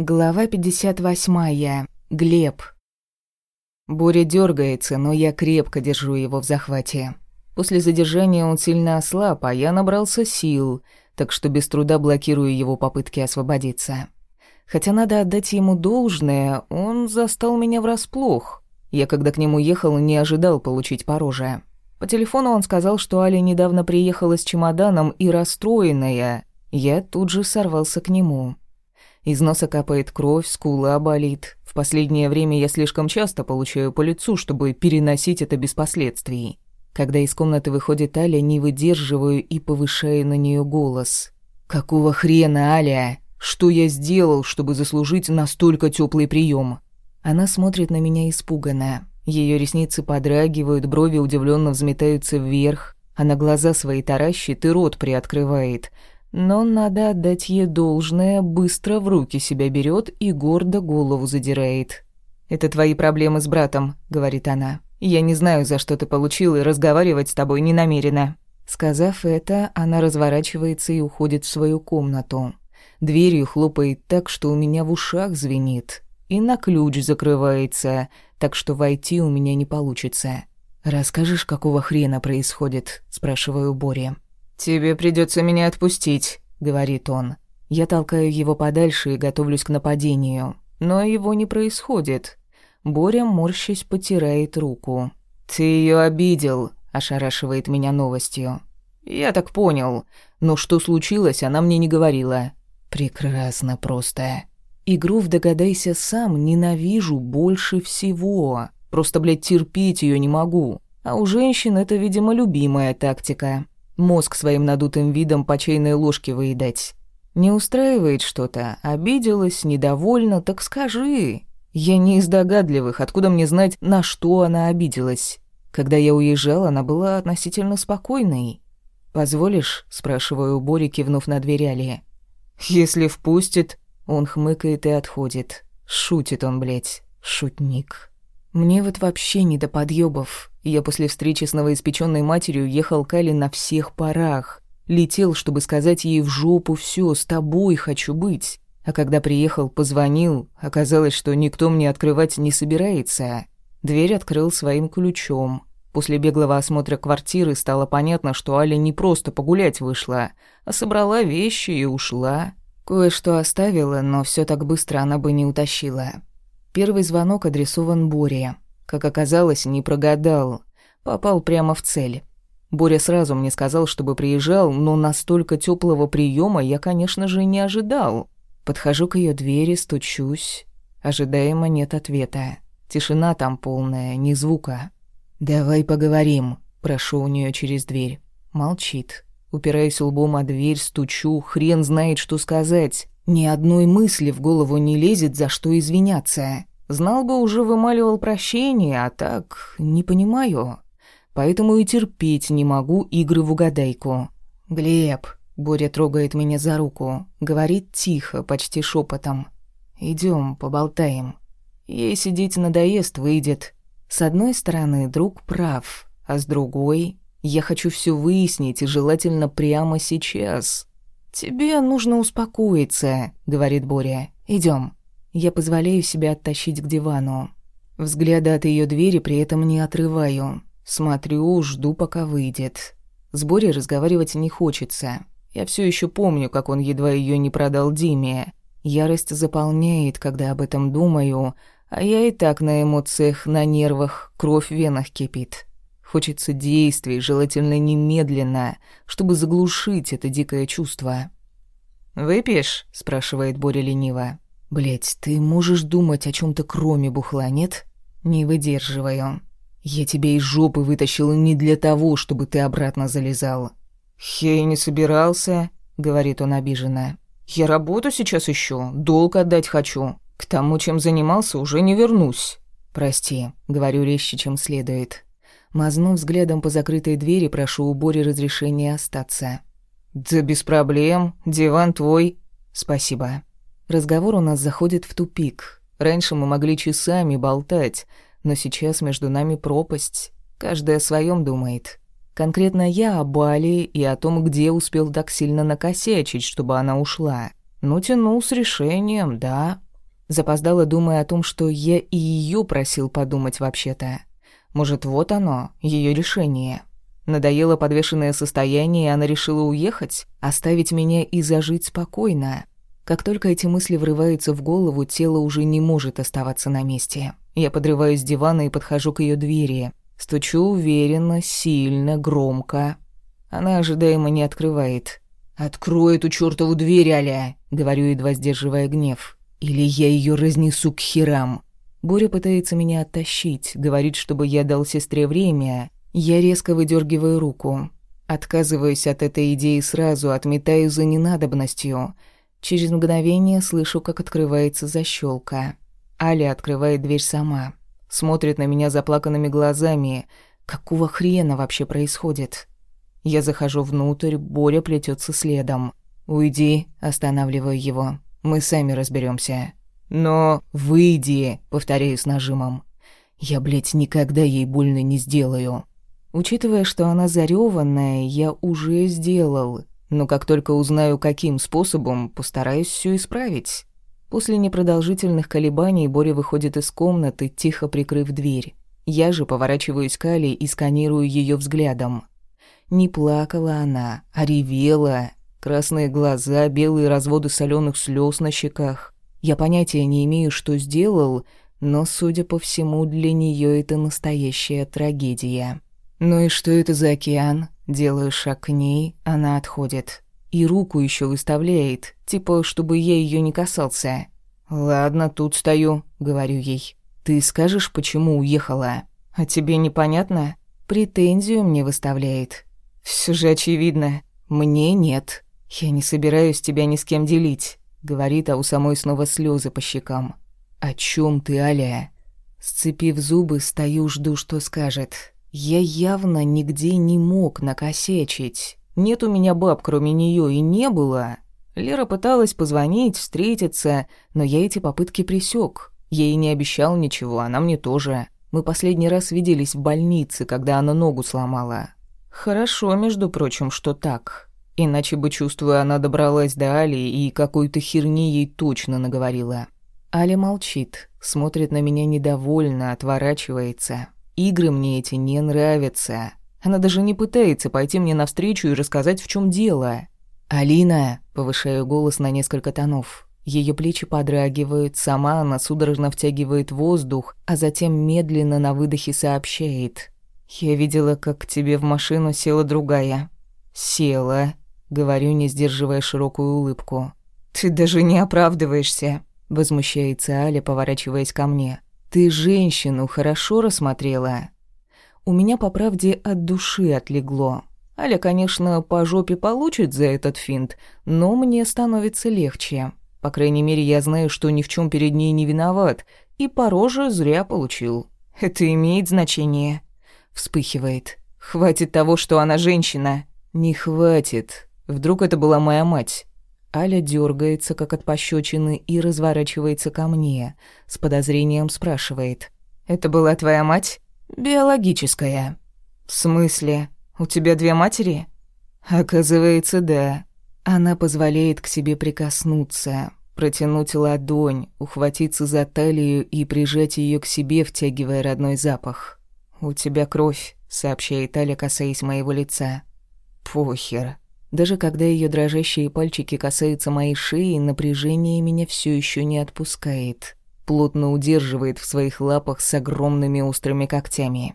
Глава 58. Глеб. Боря дергается, но я крепко держу его в захвате. После задержания он сильно ослаб, а я набрался сил, так что без труда блокирую его попытки освободиться. Хотя надо отдать ему должное, он застал меня врасплох. Я, когда к нему ехал, не ожидал получить пороже. По телефону он сказал, что Аля недавно приехала с чемоданом и расстроенная. Я тут же сорвался к нему. Из носа капает кровь, скула болит. В последнее время я слишком часто получаю по лицу, чтобы переносить это без последствий. Когда из комнаты выходит Аля, не выдерживаю и повышаю на нее голос. «Какого хрена, Аля? Что я сделал, чтобы заслужить настолько теплый прием? Она смотрит на меня испуганно. Ее ресницы подрагивают, брови удивленно взметаются вверх. Она глаза свои таращит и рот приоткрывает – но надо отдать ей должное, быстро в руки себя берет и гордо голову задирает. «Это твои проблемы с братом», — говорит она. «Я не знаю, за что ты получил, и разговаривать с тобой не намерена». Сказав это, она разворачивается и уходит в свою комнату. Дверью хлопает так, что у меня в ушах звенит. И на ключ закрывается, так что войти у меня не получится. «Расскажешь, какого хрена происходит?» – спрашиваю Боря. «Тебе придется меня отпустить», — говорит он. Я толкаю его подальше и готовлюсь к нападению. Но его не происходит. Боря, морщись, потирает руку. «Ты ее обидел», — ошарашивает меня новостью. «Я так понял. Но что случилось, она мне не говорила». «Прекрасно просто. Игру в «Догадайся сам» ненавижу больше всего. Просто, блядь, терпеть ее не могу. А у женщин это, видимо, любимая тактика мозг своим надутым видом по чайной ложке выедать. Не устраивает что-то, обиделась, недовольна, так скажи. Я не из догадливых, откуда мне знать, на что она обиделась. Когда я уезжал, она была относительно спокойной. «Позволишь?» — спрашиваю у Бори, кивнув на дверь Алии. «Если впустит...» Он хмыкает и отходит. Шутит он, блядь, шутник. Мне вот вообще не до подъёбов. Я после встречи с новоиспечённой матерью ехал к Али на всех парах. Летел, чтобы сказать ей в жопу всё, с тобой хочу быть. А когда приехал, позвонил, оказалось, что никто мне открывать не собирается. Дверь открыл своим ключом. После беглого осмотра квартиры стало понятно, что Аля не просто погулять вышла, а собрала вещи и ушла. Кое-что оставила, но всё так быстро она бы не утащила. Первый звонок адресован Боре. Как оказалось, не прогадал. Попал прямо в цель. Боря сразу мне сказал, чтобы приезжал, но настолько теплого приема я, конечно же, не ожидал. Подхожу к ее двери, стучусь. Ожидаемо нет ответа. Тишина там полная, ни звука. «Давай поговорим», — прошу у нее через дверь. Молчит. Упираюсь лбом о дверь, стучу, хрен знает, что сказать. Ни одной мысли в голову не лезет, за что извиняться. Знал бы, уже вымаливал прощение, а так не понимаю. Поэтому и терпеть не могу игры в угадайку. «Глеб», — Боря трогает меня за руку, говорит тихо, почти шепотом. Идем, поболтаем. Ей сидеть надоест, выйдет. С одной стороны, друг прав, а с другой... Я хочу все выяснить, и желательно прямо сейчас. «Тебе нужно успокоиться», — говорит Боря. Идем. Я позволяю себе оттащить к дивану. Взгляда от ее двери при этом не отрываю. Смотрю, жду, пока выйдет. С Борей разговаривать не хочется. Я все еще помню, как он едва ее не продал Диме. Ярость заполняет, когда об этом думаю, а я и так на эмоциях, на нервах, кровь в венах кипит. Хочется действий, желательно немедленно, чтобы заглушить это дикое чувство. «Выпьешь?» – спрашивает Боря лениво. «Блядь, ты можешь думать о чем то кроме бухла, нет?» «Не выдерживаю. Я тебя из жопы вытащил не для того, чтобы ты обратно залезал». «Я и не собирался», — говорит он обиженно. «Я работу сейчас ищу, долг отдать хочу. К тому, чем занимался, уже не вернусь». «Прости», — говорю резче, чем следует. Мазнув взглядом по закрытой двери, прошу у Бори разрешения остаться. «Да без проблем. Диван твой». «Спасибо». Разговор у нас заходит в тупик. Раньше мы могли часами болтать, но сейчас между нами пропасть. Каждый о своем думает. Конкретно я о Бали и о том, где успел так сильно накосячить, чтобы она ушла. Ну, тянул с решением, да. Запоздала, думая о том, что я и ее просил подумать вообще-то. Может, вот оно, ее решение. Надоело подвешенное состояние, и она решила уехать, оставить меня и зажить спокойно. Как только эти мысли врываются в голову, тело уже не может оставаться на месте. Я подрываюсь с дивана и подхожу к ее двери. Стучу уверенно, сильно, громко. Она ожидаемо не открывает. «Открой эту чёртову дверь, Аля!» — говорю, едва сдерживая гнев. «Или я её разнесу к херам!» Боря пытается меня оттащить, говорит, чтобы я дал сестре время. Я резко выдергиваю руку. Отказываюсь от этой идеи сразу, отметаю за ненадобностью — Через мгновение слышу, как открывается защелка. Аля открывает дверь сама. Смотрит на меня заплаканными глазами. Какого хрена вообще происходит? Я захожу внутрь, Боря плетется следом. «Уйди», — останавливаю его. «Мы сами разберемся. «Но выйди», — повторяю с нажимом. «Я, блядь, никогда ей больно не сделаю». Учитывая, что она зарёванная, я уже сделал но как только узнаю, каким способом, постараюсь все исправить. После непродолжительных колебаний Боря выходит из комнаты, тихо прикрыв дверь. Я же поворачиваюсь к Али и сканирую ее взглядом. Не плакала она, а ревела. Красные глаза, белые разводы соленых слез на щеках. Я понятия не имею, что сделал, но, судя по всему, для нее это настоящая трагедия. «Ну и что это за океан?» Делаю шаг к ней, она отходит. И руку еще выставляет, типа, чтобы я ее не касался. «Ладно, тут стою», — говорю ей. «Ты скажешь, почему уехала?» «А тебе непонятно?» Претензию мне выставляет. Все же очевидно. Мне нет. Я не собираюсь тебя ни с кем делить», — говорит, а у самой снова слезы по щекам. «О чем ты, Аля?» Сцепив зубы, стою, жду, что скажет. Я явно нигде не мог накосячить. Нет у меня баб, кроме нее, и не было. Лера пыталась позвонить, встретиться, но я эти попытки пресек. Я ей не обещал ничего, она мне тоже. Мы последний раз виделись в больнице, когда она ногу сломала. Хорошо, между прочим, что так. Иначе бы, чувствуя, она добралась до Али и какой-то херни ей точно наговорила. Аля молчит, смотрит на меня недовольно, отворачивается. Игры мне эти не нравятся. Она даже не пытается пойти мне навстречу и рассказать, в чем дело. «Алина!» — повышаю голос на несколько тонов. Ее плечи подрагивают, сама она судорожно втягивает воздух, а затем медленно на выдохе сообщает. «Я видела, как к тебе в машину села другая». «Села», — говорю, не сдерживая широкую улыбку. «Ты даже не оправдываешься», — возмущается Аля, поворачиваясь ко мне. «Ты женщину хорошо рассмотрела?» У меня, по правде, от души отлегло. Аля, конечно, по жопе получит за этот финт, но мне становится легче. По крайней мере, я знаю, что ни в чем перед ней не виноват, и по роже зря получил. Это имеет значение. Вспыхивает. Хватит того, что она женщина. Не хватит. Вдруг это была моя мать. Аля дергается, как от пощечины, и разворачивается ко мне. С подозрением спрашивает. «Это была твоя мать?» «Биологическая». «В смысле? У тебя две матери?» «Оказывается, да». Она позволяет к себе прикоснуться, протянуть ладонь, ухватиться за талию и прижать ее к себе, втягивая родной запах. «У тебя кровь», — сообщает Аля, касаясь моего лица. «Похер». Даже когда ее дрожащие пальчики касаются моей шеи, напряжение меня все еще не отпускает. Плотно удерживает в своих лапах с огромными острыми когтями.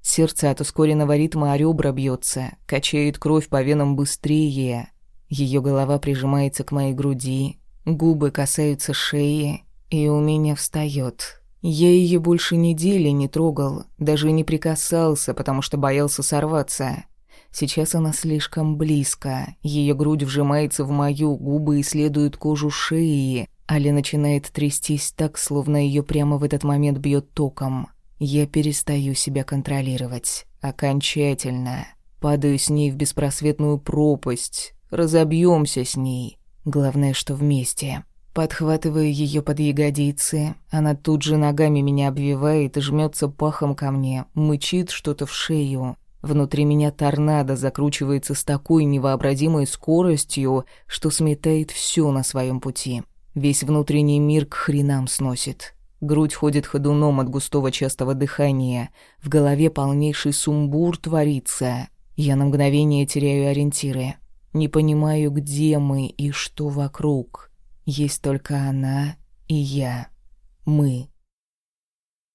Сердце от ускоренного ритма о ребра бьется, качает кровь по венам быстрее. Ее голова прижимается к моей груди, губы касаются шеи, и у меня встает. Я ее больше недели не трогал, даже не прикасался, потому что боялся сорваться. Сейчас она слишком близко. Ее грудь вжимается в мою, губы исследуют кожу шеи. Али начинает трястись так, словно ее прямо в этот момент бьет током. Я перестаю себя контролировать. Окончательно. Падаю с ней в беспросветную пропасть. Разобьемся с ней. Главное, что вместе. Подхватываю ее под ягодицы. Она тут же ногами меня обвивает и жмется пахом ко мне, мычит что-то в шею. Внутри меня торнадо закручивается с такой невообразимой скоростью, что сметает все на своем пути. Весь внутренний мир к хренам сносит. Грудь ходит ходуном от густого частого дыхания. В голове полнейший сумбур творится. Я на мгновение теряю ориентиры. Не понимаю, где мы и что вокруг. Есть только она и я. Мы.